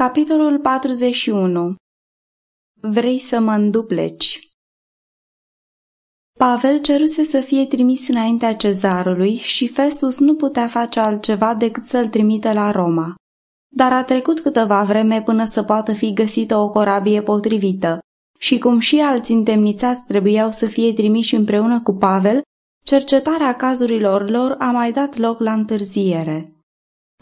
Capitolul 41 Vrei să mă îndupleci? Pavel ceruse să fie trimis înaintea cezarului și Festus nu putea face altceva decât să-l trimită la Roma. Dar a trecut câteva vreme până să poată fi găsită o corabie potrivită și cum și alți întemnițați trebuiau să fie trimiși împreună cu Pavel, cercetarea cazurilor lor a mai dat loc la întârziere.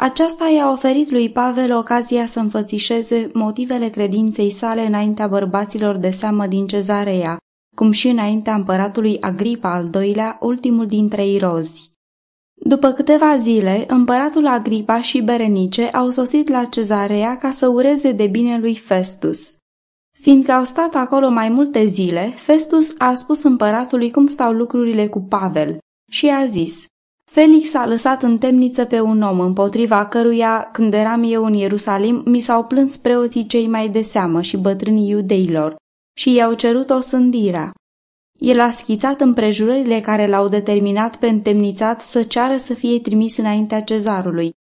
Aceasta i-a oferit lui Pavel ocazia să înfățișeze motivele credinței sale înaintea bărbaților de seamă din cezarea, cum și înaintea împăratului Agripa al doilea, ultimul dintre irozi. După câteva zile, împăratul Agripa și Berenice au sosit la cezarea ca să ureze de bine lui Festus. Fiindcă au stat acolo mai multe zile, Festus a spus împăratului cum stau lucrurile cu Pavel și a zis – Felix a lăsat în temniță pe un om împotriva căruia, când eram eu în Ierusalim, mi s-au plâns preoții cei mai de seamă și bătrânii iudeilor și i-au cerut o sândirea. El a schițat împrejurările care l-au determinat pe întemnițat să ceară să fie trimis înaintea cezarului,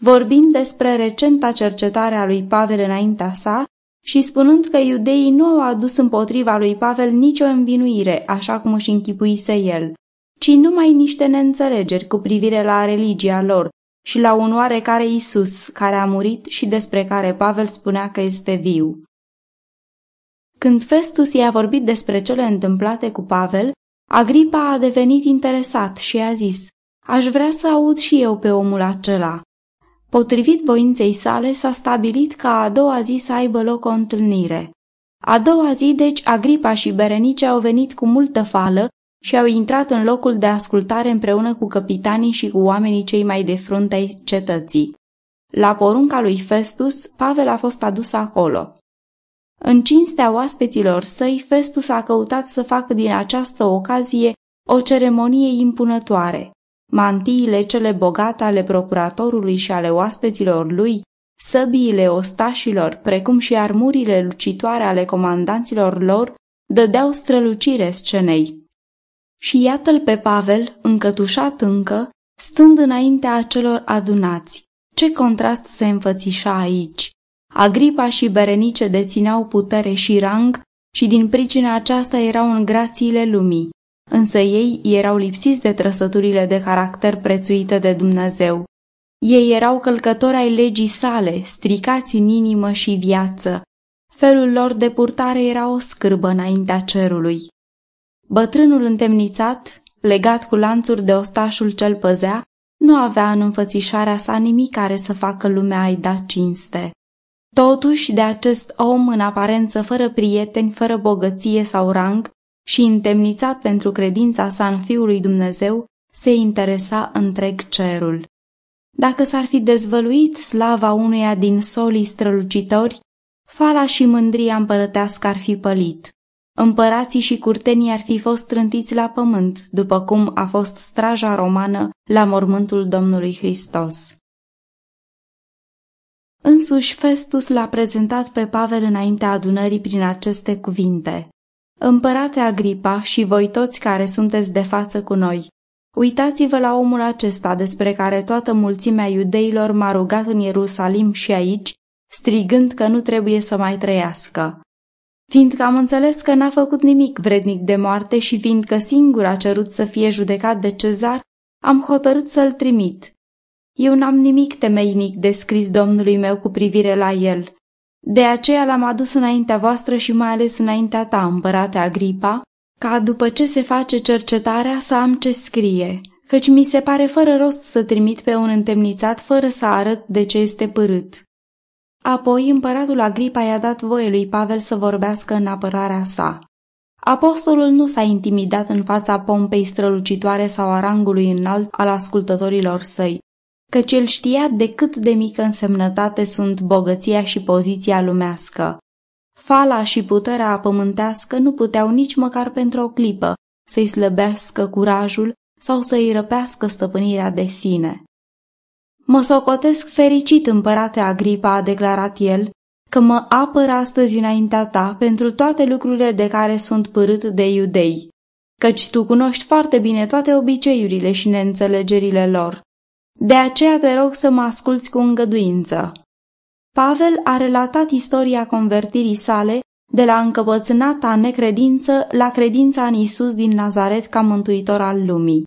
vorbind despre recenta cercetare a lui Pavel înaintea sa și spunând că iudeii nu au adus împotriva lui Pavel nicio învinuire, așa cum își închipuise el ci numai niște neînțelegeri cu privire la religia lor și la un oarecare Isus care a murit și despre care Pavel spunea că este viu. Când Festus i-a vorbit despre cele întâmplate cu Pavel, Agripa a devenit interesat și a zis, aș vrea să aud și eu pe omul acela. Potrivit voinței sale, s-a stabilit ca a doua zi să aibă loc o întâlnire. A doua zi, deci, Agripa și Berenice au venit cu multă fală și au intrat în locul de ascultare împreună cu capitanii și cu oamenii cei mai de frunte ai cetății. La porunca lui Festus, Pavel a fost adus acolo. În cinstea oaspeților săi, Festus a căutat să facă din această ocazie o ceremonie impunătoare. Mantiile cele bogate ale procuratorului și ale oaspeților lui, săbiile ostașilor, precum și armurile lucitoare ale comandanților lor, dădeau strălucire scenei. Și iată-l pe Pavel, încătușat încă, stând înaintea acelor adunați. Ce contrast se înfățișa aici! Agripa și Berenice dețineau putere și rang și din pricina aceasta erau în grațiile lumii, însă ei erau lipsiți de trăsăturile de caracter prețuite de Dumnezeu. Ei erau călcători ai legii sale, stricați în inimă și viață. Felul lor de purtare era o scârbă înaintea cerului. Bătrânul întemnițat, legat cu lanțuri de ostașul cel păzea, nu avea în înfățișarea sa nimic care să facă lumea ai da cinste. Totuși, de acest om în aparență fără prieteni, fără bogăție sau rang și întemnițat pentru credința sa în Fiul lui Dumnezeu, se interesa întreg cerul. Dacă s-ar fi dezvăluit slava unuia din solii strălucitori, fala și mândria împărătească ar fi pălit. Împărații și curtenii ar fi fost trântiți la pământ, după cum a fost straja romană la mormântul Domnului Hristos. Însuși Festus l-a prezentat pe Pavel înaintea adunării prin aceste cuvinte. Împărate Agripa și voi toți care sunteți de față cu noi, uitați-vă la omul acesta despre care toată mulțimea iudeilor m-a rugat în Ierusalim și aici, strigând că nu trebuie să mai trăiască fiindcă am înțeles că n-a făcut nimic vrednic de moarte și fiindcă singur a cerut să fie judecat de cezar, am hotărât să-l trimit. Eu n-am nimic temeinic de scris Domnului meu cu privire la el. De aceea l-am adus înaintea voastră și mai ales înaintea ta, împărate Agripa, ca după ce se face cercetarea să am ce scrie, căci mi se pare fără rost să trimit pe un întemnițat fără să arăt de ce este părât. Apoi împăratul Agripa i-a dat voie lui Pavel să vorbească în apărarea sa. Apostolul nu s-a intimidat în fața pompei strălucitoare sau a rangului înalt al ascultătorilor săi, căci el știa de cât de mică însemnătate sunt bogăția și poziția lumească. Fala și puterea pământească nu puteau nici măcar pentru o clipă să-i slăbească curajul sau să-i răpească stăpânirea de sine. Mă socotesc fericit, împărate Agripa, a declarat el, că mă apăr astăzi înaintea ta pentru toate lucrurile de care sunt părât de iudei, căci tu cunoști foarte bine toate obiceiurile și neînțelegerile lor. De aceea te rog să mă asculți cu îngăduință. Pavel a relatat istoria convertirii sale de la încăpățânata necredință la credința în Isus din Nazaret ca mântuitor al lumii.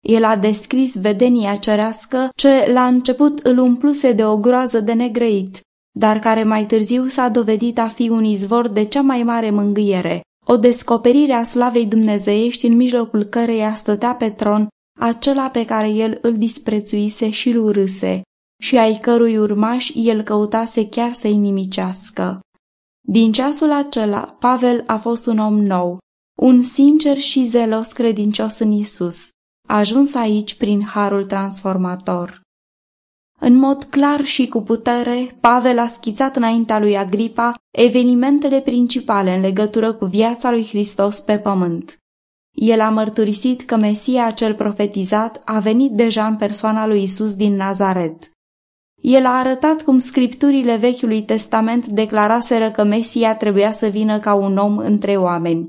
El a descris vedenia cerească ce la început îl umpluse de o groază de negrăit, dar care mai târziu s-a dovedit a fi un izvor de cea mai mare mângâiere, o descoperire a slavei dumnezeiești în mijlocul căreia stătea pe tron acela pe care el îl disprețuise și îl urâse, și ai cărui urmași el căutase chiar să-i nimicească. Din ceasul acela, Pavel a fost un om nou, un sincer și zelos credincios în Isus, ajuns aici prin harul transformator. În mod clar și cu putere, Pavel a schițat înaintea lui Agripa evenimentele principale în legătură cu viața lui Hristos pe pământ. El a mărturisit că Mesia cel profetizat a venit deja în persoana lui Isus din Nazaret. El a arătat cum scripturile Vechiului Testament declaraseră că Mesia trebuia să vină ca un om între oameni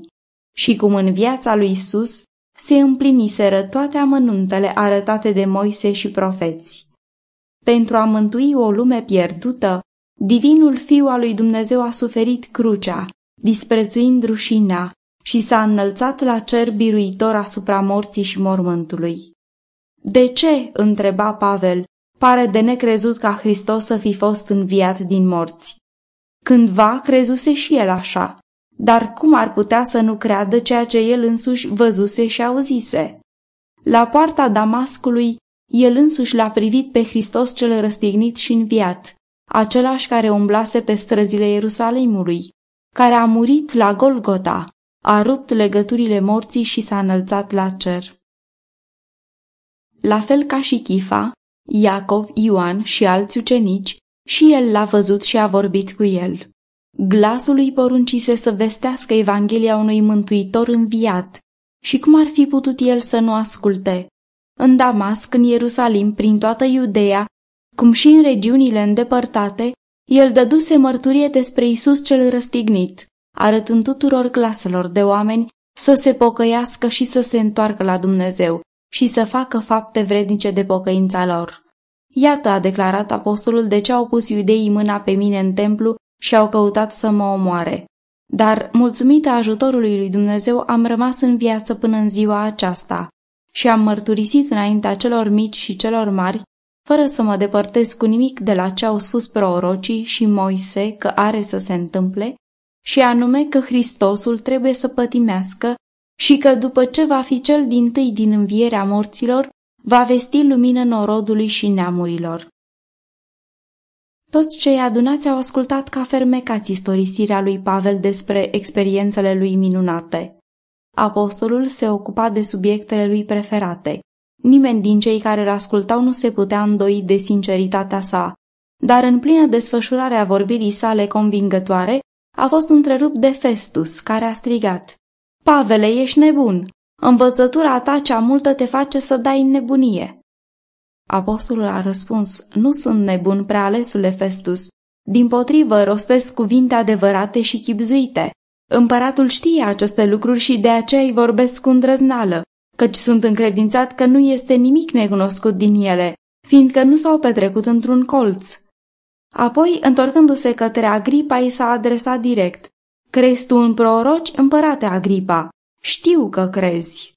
și cum în viața lui Isus se împliniseră toate amănuntele arătate de Moise și profeți. Pentru a mântui o lume pierdută, divinul Fiu al lui Dumnezeu a suferit crucea, disprețuind rușinea, și s-a înălțat la cer biruitor asupra morții și mormântului. De ce, întreba Pavel, pare de necrezut ca Hristos să fi fost înviat din morți? Cândva crezuse și el așa, dar cum ar putea să nu creadă ceea ce el însuși văzuse și auzise? La poarta Damascului, el însuși l-a privit pe Hristos cel răstignit și înviat, același care umblase pe străzile Ierusalimului, care a murit la Golgota, a rupt legăturile morții și s-a înălțat la cer. La fel ca și Chifa, Iacov, Ioan și alți ucenici, și el l-a văzut și a vorbit cu el. Glasul îi poruncise să vestească Evanghelia unui mântuitor înviat și cum ar fi putut el să nu asculte? În Damasc, în Ierusalim, prin toată Iudeea, cum și în regiunile îndepărtate, el dăduse mărturie despre Isus cel răstignit, arătând tuturor claselor de oameni să se pocăiască și să se întoarcă la Dumnezeu și să facă fapte vrednice de pocăința lor. Iată, a declarat apostolul, de ce au pus iudeii mâna pe mine în templu și au căutat să mă omoare. Dar, mulțumită ajutorului lui Dumnezeu, am rămas în viață până în ziua aceasta și am mărturisit înaintea celor mici și celor mari, fără să mă depărtez cu nimic de la ce au spus prorocii și Moise că are să se întâmple, și anume că Hristosul trebuie să pătimească și că după ce va fi cel din tâi din învierea morților, va vesti lumină norodului și neamurilor. Toți cei adunați au ascultat ca fermecați istorisirea lui Pavel despre experiențele lui minunate. Apostolul se ocupa de subiectele lui preferate. Nimeni din cei care îl ascultau nu se putea îndoi de sinceritatea sa, dar în plină desfășurare a vorbirii sale convingătoare, a fost întrerupt de Festus, care a strigat. Pavele, ești nebun! Învățătura ta cea multă te face să dai în nebunie. Apostolul a răspuns, nu sunt nebun, prealesule Festus. Din potrivă, rostesc cuvinte adevărate și chipzuite. Împăratul știe aceste lucruri și de aceea îi vorbesc cu îndrăznală, căci sunt încredințat că nu este nimic necunoscut din ele, fiindcă nu s-au petrecut într-un colț. Apoi, întorcându-se către Agripa, i s-a adresat direct. Crezi tu în proroci, împărate Agripa? Știu că crezi.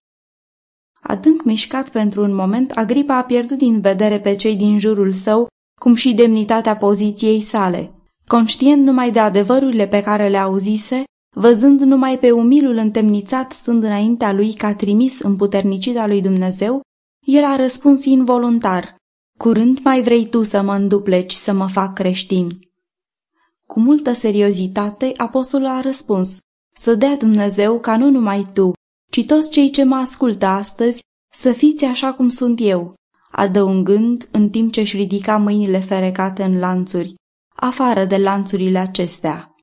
Adânc mișcat pentru un moment, Agripa a pierdut din vedere pe cei din jurul său, cum și demnitatea poziției sale. Conștient numai de adevărurile pe care le auzise, văzând numai pe umilul întemnițat stând înaintea lui ca trimis în puternicita lui Dumnezeu, el a răspuns involuntar, Curând mai vrei tu să mă îndupleci, să mă fac creștin. Cu multă seriozitate, apostolul a răspuns, să dea Dumnezeu ca nu numai tu, ci toți cei ce mă ascultă astăzi să fiți așa cum sunt eu, adăugând în timp ce își ridica mâinile ferecate în lanțuri, afară de lanțurile acestea.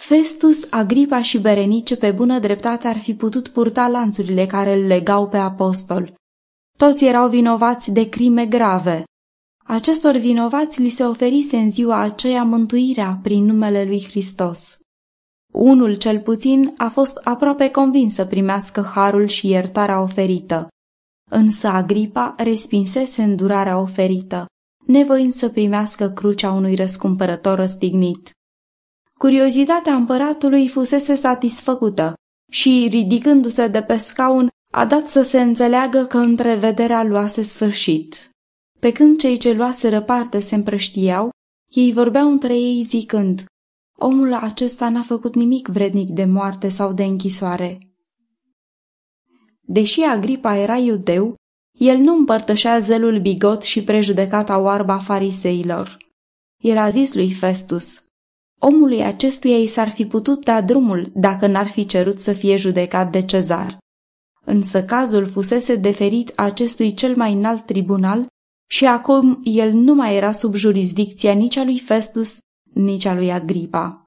Festus, Agripa și Berenice pe bună dreptate ar fi putut purta lanțurile care îl legau pe apostol. Toți erau vinovați de crime grave. Acestor vinovați li se oferise în ziua aceea mântuirea prin numele lui Hristos. Unul cel puțin a fost aproape convins să primească harul și iertarea oferită. Însă Agripa respinsese îndurarea oferită, nevoind să primească crucea unui răscumpărător răstignit. Curiozitatea împăratului fusese satisfăcută și, ridicându-se de pe scaun, a dat să se înțeleagă că întrevederea luase sfârșit. Pe când cei ce luaseră parte se împrăștiau, ei vorbeau între ei zicând, omul acesta n-a făcut nimic vrednic de moarte sau de închisoare. Deși Agripa era iudeu, el nu împărtășea zelul bigot și prejudecata oarba fariseilor. El a zis lui Festus, omului acestuia i s-ar fi putut da drumul dacă n-ar fi cerut să fie judecat de cezar. Însă cazul fusese deferit acestui cel mai înalt tribunal și acum el nu mai era sub jurisdicția nici a lui Festus, nici a lui Agripa.